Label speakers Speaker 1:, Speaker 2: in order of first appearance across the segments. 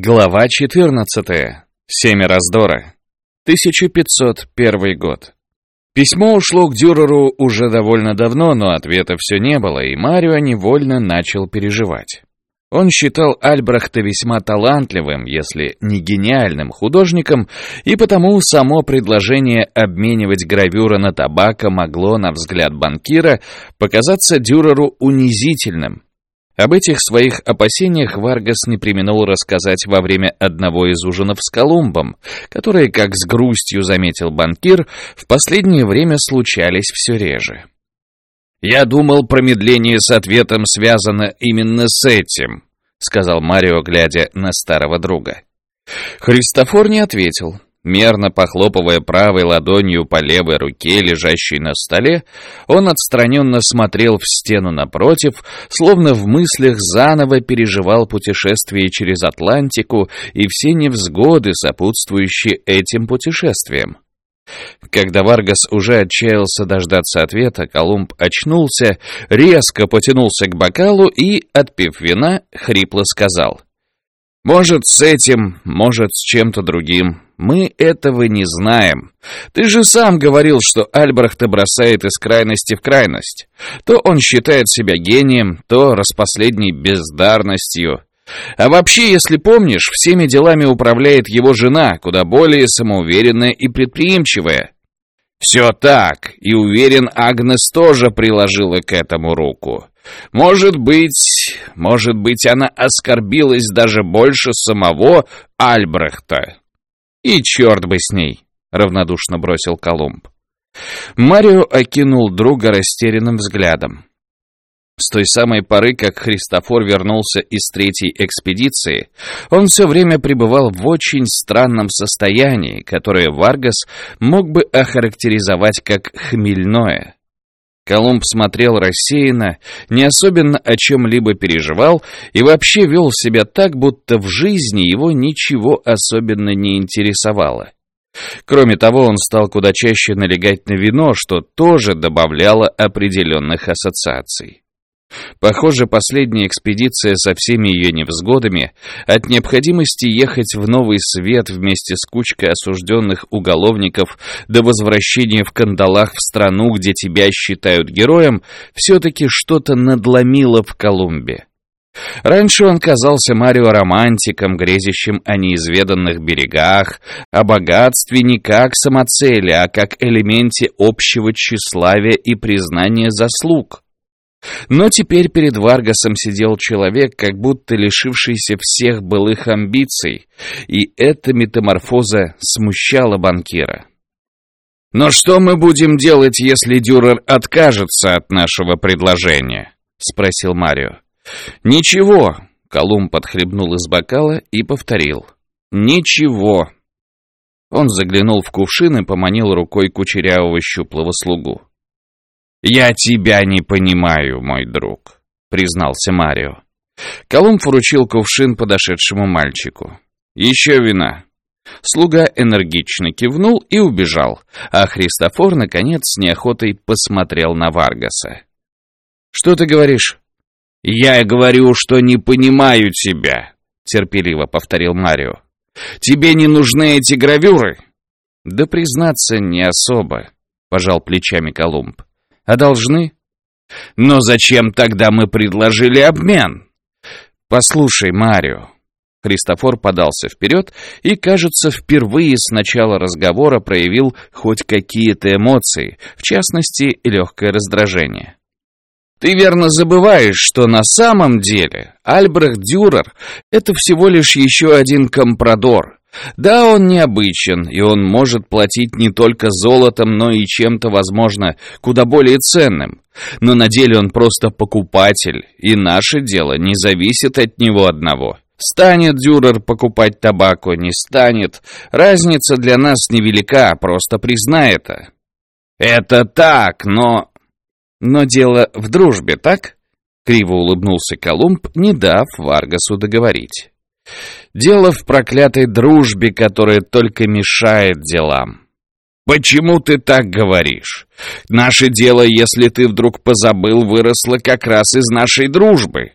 Speaker 1: Глава 14. Семя раздора. 1501 год. Письмо ушло к Дюреру уже довольно давно, но ответа все не было, и Марио невольно начал переживать. Он считал Альбрехта весьма талантливым, если не гениальным художником, и потому само предложение обменивать гравюры на табако могло, на взгляд банкира, показаться Дюреру унизительным – об этих своих опасениях Варгас не применил рассказать во время одного из ужинов с Колумбом, которые, как с грустью заметил банкир, в последнее время случались все реже. «Я думал, промедление с ответом связано именно с этим», сказал Марио, глядя на старого друга. Христофор не ответил. Мерно похлопывая правой ладонью по левой руке, лежащей на столе, он отстраненно смотрел в стену напротив, словно в мыслях заново переживал путешествие через Атлантику и все невзгоды, сопутствующие этим путешествиям. Когда Варгас уже отчаялся дождаться ответа, Колумб очнулся, резко потянулся к бокалу и, отпив вина, хрипло сказал — может, с этим, может, с чем-то другим. Мы этого не знаем. Ты же сам говорил, что Альбрехта бросает из крайности в крайность. То он считает себя гением, то распоследней бездарностью. А вообще, если помнишь, всеми делами управляет его жена, куда более самоуверенная и предприимчивая. Все так, и уверен, Агнес тоже приложила к этому руку. Может быть, может быть, она оскорбилась даже больше самого Альбрехта. И черт бы с ней, равнодушно бросил Колумб. Марио окинул друга растерянным взглядом. С той самой поры, как Христофор вернулся из третьей экспедиции, он все время пребывал в очень странном состоянии, которое Варгас мог бы охарактеризовать как хмельное. Колумб смотрел рассеянно, не особенно о чем-либо переживал и вообще вел себя так, будто в жизни его ничего особенно не интересовало. Кроме того, он стал куда чаще налегать на вино, что тоже добавляло определенных ассоциаций. Похоже, последняя экспедиция со всеми ее невзгодами от необходимости ехать в Новый Свет вместе с кучкой осужденных уголовников до возвращения в кандалах в страну, где тебя считают героем, все-таки что-то надломило в Колумбе. Раньше он казался Марио романтиком, грезящим о неизведанных берегах, о богатстве не как самоцели, а как элементе общего тщеславия и признания заслуг. Но теперь перед Варгасом сидел человек, как будто лишившийся всех былых амбиций, и эта метаморфоза смущала банкира. «Но что мы будем делать, если Дюрер откажется от нашего предложения?» — спросил Марио. «Ничего», — Колумб подхлебнул из бокала и повторил. «Ничего». Он заглянул в кувшин и поманил рукой кучерявого щуплого слугу. «Я тебя не понимаю, мой друг», — признался Марио. Колумб вручил кувшин подошедшему мальчику. «Еще вина». Слуга энергично кивнул и убежал, а Христофор, наконец, с неохотой посмотрел на Варгаса. «Что ты говоришь?» «Я говорю, что не понимаю тебя», — терпеливо повторил Марио. «Тебе не нужны эти гравюры?» «Да, признаться, не особо», — пожал плечами Колумб. А должны? Но зачем тогда мы предложили обмен? Послушай, Марио. Христофор подался вперед и, кажется, впервые с начала разговора проявил хоть какие-то эмоции, в частности, легкое раздражение. Ты верно забываешь, что на самом деле Альбрехт Дюрер — это всего лишь еще один компрадор, да, он необычен, и он может платить не только золотом, но и чем-то, возможно, куда более ценным. Но на деле он просто покупатель, и наше дело не зависит от него одного. Станет Дюрер покупать табаку, не станет. Разница для нас невелика, просто признай это. Это так, но... Но дело в дружбе, так? Криво улыбнулся Колумб, не дав Варгасу договорить. Дело в проклятой дружбе, которая только мешает делам. Почему ты так говоришь? Наше дело, если ты вдруг позабыл, выросло как раз из нашей дружбы.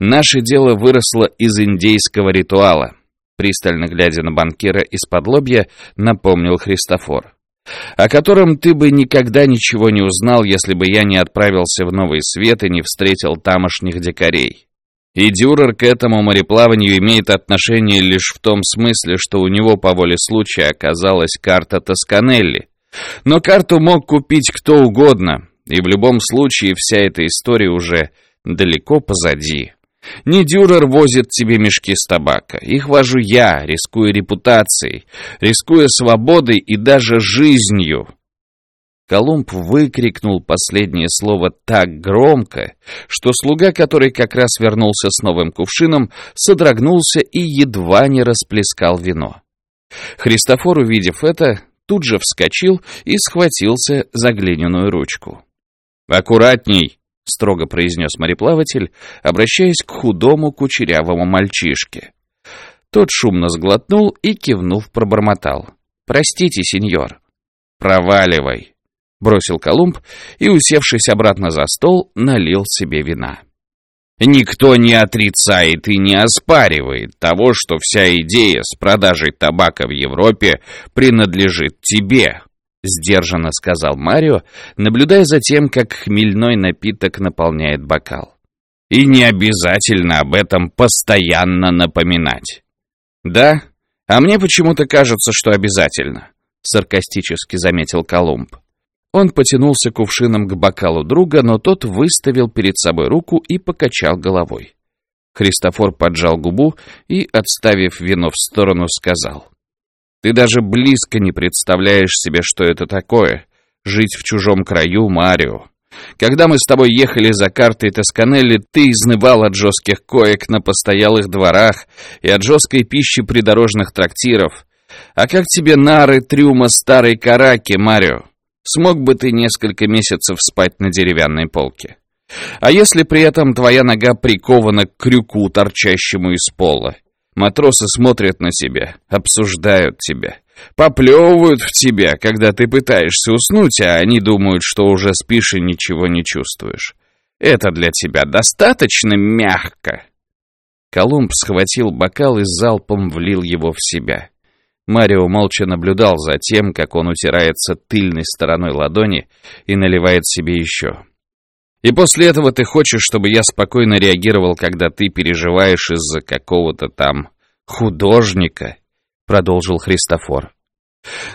Speaker 1: Наше дело выросло из индейского ритуала. Пристально глядя на банкира из-под лобья, напомнил Христофор. О котором ты бы никогда ничего не узнал, если бы я не отправился в Новый Свет и не встретил тамошних дикарей. И Дюрер к этому мореплаванию имеет отношение лишь в том смысле, что у него по воле случая оказалась карта Тосканелли. Но карту мог купить кто угодно, и в любом случае вся эта история уже далеко позади. Не Дюрер возит тебе мешки с табака. Их вожу я, рискуя репутацией, рискуя свободой и даже жизнью. Колумб выкрикнул последнее слово так громко, что слуга, который как раз вернулся с новым кувшином, содрогнулся и едва не расплескал вино. Христофор, увидев это, тут же вскочил и схватился за глиняную ручку. «Аккуратней!» — строго произнес мореплаватель, обращаясь к худому кучерявому мальчишке. Тот шумно сглотнул и, кивнув, пробормотал. «Простите, сеньор». «Проваливай!» — бросил Колумб и, усевшись обратно за стол, налил себе вина. Никто не отрицает и не оспаривает того, что вся идея с продажей табака в Европе принадлежит тебе, сдержанно сказал Марио, наблюдая за тем, как хмельной напиток наполняет бокал. И не обязательно об этом постоянно напоминать. Да, а мне почему-то кажется, что обязательно, саркастически заметил Колумб. Он потянулся кувшином к бокалу друга, но тот выставил перед собой руку и покачал головой. Христофор поджал губу и, отставив вино в сторону, сказал. «Ты даже близко не представляешь себе, что это такое — жить в чужом краю, Марио. Когда мы с тобой ехали за картой Тосканелли, ты изнывал от жестких коек на постоялых дворах и от жесткой пищи придорожных трактиров. А как тебе нары трюма старой караки, Марио? Смог бы ты несколько месяцев спать на деревянной полке? А если при этом твоя нога прикована к крюку, торчащему из пола? Матросы смотрят на себя, обсуждают тебя, поплевывают в тебя, когда ты пытаешься уснуть, а они думают, что уже спишь и ничего не чувствуешь. Это для тебя достаточно мягко?» Колумб схватил бокал и залпом влил его в себя. Марио молча наблюдал за тем, как он утирается тыльной стороной ладони и наливает себе еще. «И после этого ты хочешь, чтобы я спокойно реагировал, когда ты переживаешь из-за какого-то там художника?» — продолжил Христофор.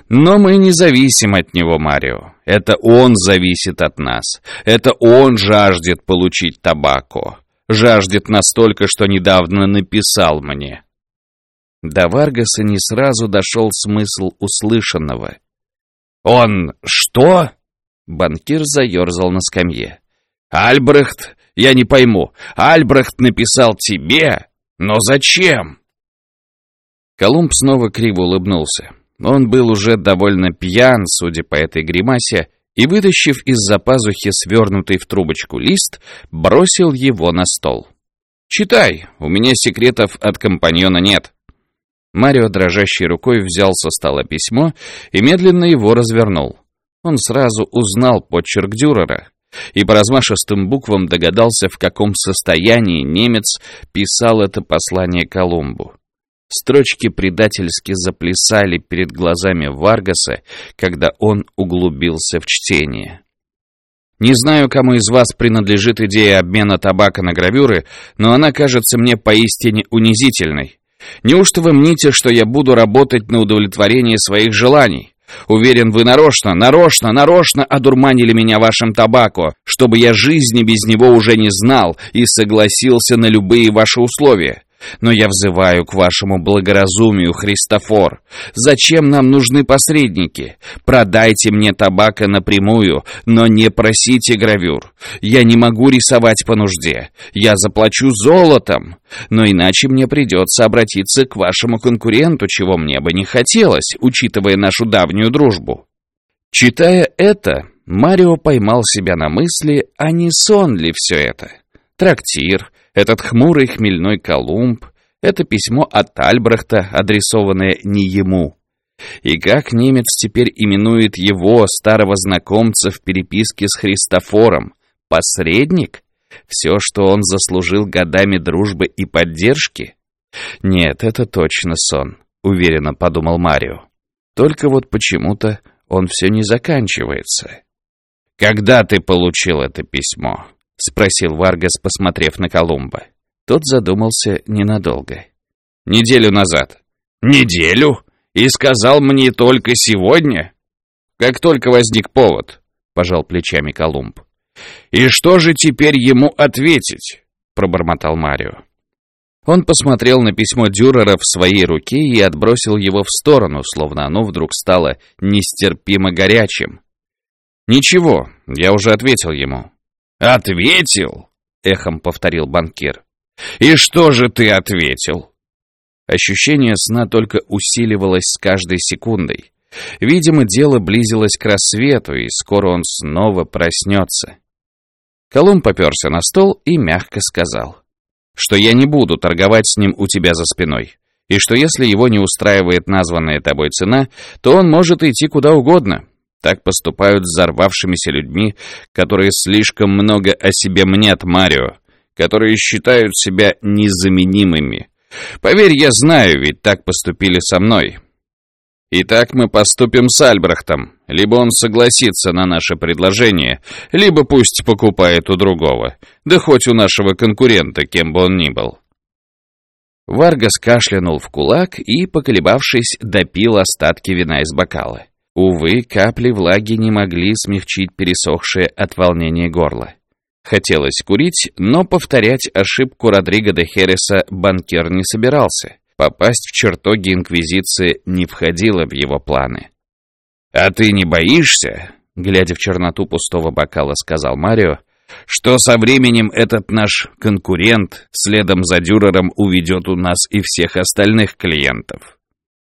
Speaker 1: «Но мы не зависим от него, Марио. Это он зависит от нас. Это он жаждет получить табако. Жаждет настолько, что недавно написал мне». До Варгаса не сразу дошел смысл услышанного. «Он что?» Банкир заерзал на скамье. «Альбрехт, я не пойму, Альбрехт написал тебе? Но зачем?» Колумб снова криво улыбнулся. Он был уже довольно пьян, судя по этой гримасе, и, вытащив из-за пазухи свернутый в трубочку лист, бросил его на стол. «Читай, у меня секретов от компаньона нет». Марио дрожащей рукой взял со стола письмо и медленно его развернул. Он сразу узнал почерк Дюрера и по размашистым буквам догадался, в каком состоянии немец писал это послание Колумбу. Строчки предательски заплясали перед глазами Варгаса, когда он углубился в чтение. Не знаю, кому из вас принадлежит идея обмена табака на гравюры, но она кажется мне поистине унизительной. Неужто вы мните, что я буду работать на удовлетворение своих желаний? Уверен, вы нарочно, нарочно, нарочно одурманили меня вашим табако, чтобы я жизни без него уже не знал и согласился на любые ваши условия. Но я взываю к вашему благоразумию, Христофор. Зачем нам нужны посредники? Продайте мне табака напрямую, но не просите гравюр. Я не могу рисовать по нужде. Я заплачу золотом. Но иначе мне придется обратиться к вашему конкуренту, чего мне бы не хотелось, учитывая нашу давнюю дружбу. Читая это, Марио поймал себя на мысли, а не сон ли все это? Трактир, этот хмурый хмельной Колумб, это письмо от Альбрехта, адресованное не ему. И как немец теперь именует его, старого знакомца, в переписке с Христофором? Посредник? Все, что он заслужил годами дружбы и поддержки? Нет, это точно сон, уверенно подумал Марио. Только вот почему-то он все не заканчивается. «Когда ты получил это письмо?» — спросил Варгас, посмотрев на Колумба. Тот задумался ненадолго. «Неделю назад». «Неделю? И сказал мне только сегодня?» «Как только возник повод», — пожал плечами Колумб. «И что же теперь ему ответить?» — пробормотал Марио. Он посмотрел на письмо Дюрера в своей руке и отбросил его в сторону, словно оно вдруг стало нестерпимо горячим. «Ничего, я уже ответил ему». «Ответил?» — эхом повторил банкир. «И что же ты ответил?» Ощущение сна только усиливалось с каждой секундой. Видимо, дело близилось к рассвету, и скоро он снова проснется. Колумб поперся на стол и мягко сказал, что я не буду торговать с ним у тебя за спиной, и что если его не устраивает названная тобой цена, то он может идти куда угодно. Так поступают с взорвавшимися людьми, которые слишком много о себе мнят Марио, которые считают себя незаменимыми. Поверь, я знаю, ведь так поступили со мной. И так мы поступим с Альбрехтом. Либо он согласится на наше предложение, либо пусть покупает у другого. Да хоть у нашего конкурента, кем бы он ни был. Варгас кашлянул в кулак и, поколебавшись, допил остатки вина из бокала. Увы, капли влаги не могли смягчить пересохшее от волнения горло. Хотелось курить, но повторять ошибку Родриго де Хереса банкир не собирался. Попасть в чертоги Инквизиции не входило в его планы. «А ты не боишься?» — глядя в черноту пустого бокала, сказал Марио, «что со временем этот наш конкурент следом за Дюрером уведет у нас и всех остальных клиентов?»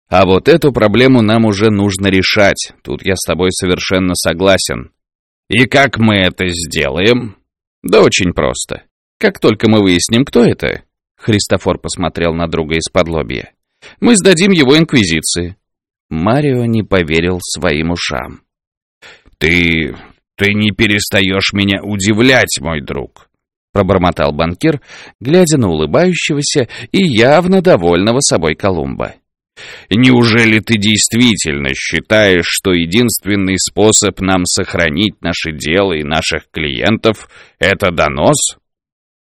Speaker 1: «А вот эту проблему нам уже нужно решать, тут я с тобой совершенно согласен». «И как мы это сделаем?» «Да очень просто. Как только мы выясним, кто это, Христофор посмотрел на друга из-под лобья. «Мы сдадим его Инквизиции». Марио не поверил своим ушам. «Ты... ты не перестаешь меня удивлять, мой друг», пробормотал банкир, глядя на улыбающегося и явно довольного собой Колумба. «Неужели ты действительно считаешь, что единственный способ нам сохранить наше дело и наших клиентов — это донос?»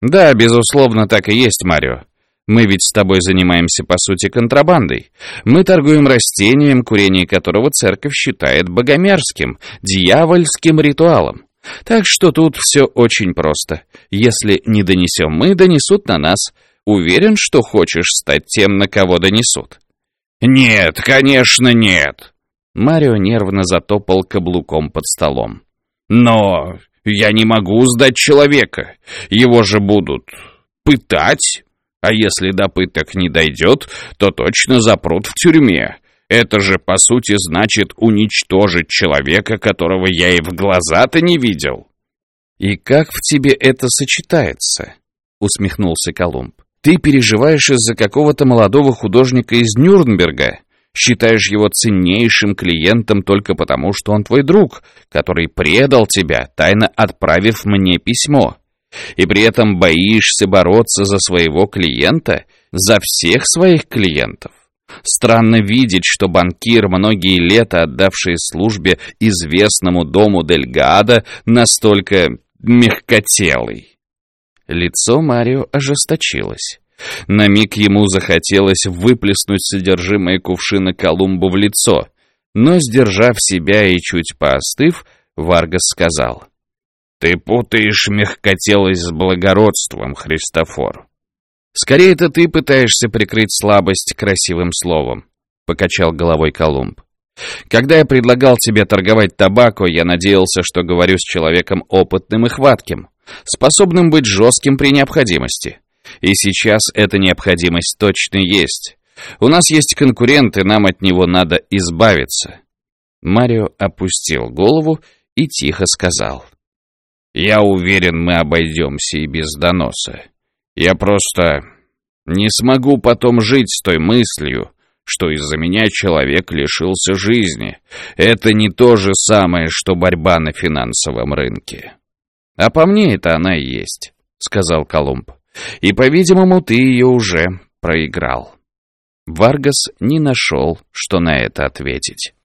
Speaker 1: «Да, безусловно, так и есть, Марио. Мы ведь с тобой занимаемся, по сути, контрабандой. Мы торгуем растением, курение которого церковь считает богомерзким, дьявольским ритуалом. Так что тут все очень просто. Если не донесем мы, донесут на нас. Уверен, что хочешь стать тем, на кого донесут». «Нет, конечно, нет!» Марио нервно затопал каблуком под столом. «Но я не могу сдать человека. Его же будут пытать. А если до пыток не дойдет, то точно запрут в тюрьме. Это же, по сути, значит уничтожить человека, которого я и в глаза-то не видел. «И как в тебе это сочетается?» — усмехнулся Колумб. «Ты переживаешь из-за какого-то молодого художника из Нюрнберга, Считаешь его ценнейшим клиентом только потому, что он твой друг, который предал тебя, тайно отправив мне письмо. И при этом боишься бороться за своего клиента, за всех своих клиентов. Странно видеть, что банкир, многие лета отдавший службе известному дому Дельгада, настолько мягкотелый. Лицо Марио ожесточилось. На миг ему захотелось выплеснуть содержимое кувшина Колумбу в лицо, но, сдержав себя и чуть поостыв, Варгас сказал. «Ты путаешь мягкотелость с благородством, Христофор». «Скорее это ты пытаешься прикрыть слабость красивым словом», — покачал головой Колумб. «Когда я предлагал тебе торговать табако, я надеялся, что говорю с человеком опытным и хватким, способным быть жестким при необходимости. И сейчас эта необходимость точно есть. У нас есть конкуренты, нам от него надо избавиться. Марио опустил голову и тихо сказал. «Я уверен, мы обойдемся и без доноса. Я просто не смогу потом жить с той мыслью, что из-за меня человек лишился жизни. Это не то же самое, что борьба на финансовом рынке». «А по мне это она и есть», — сказал Колумб. «И, по-видимому, ты ее уже проиграл». Варгас не нашел, что на это ответить.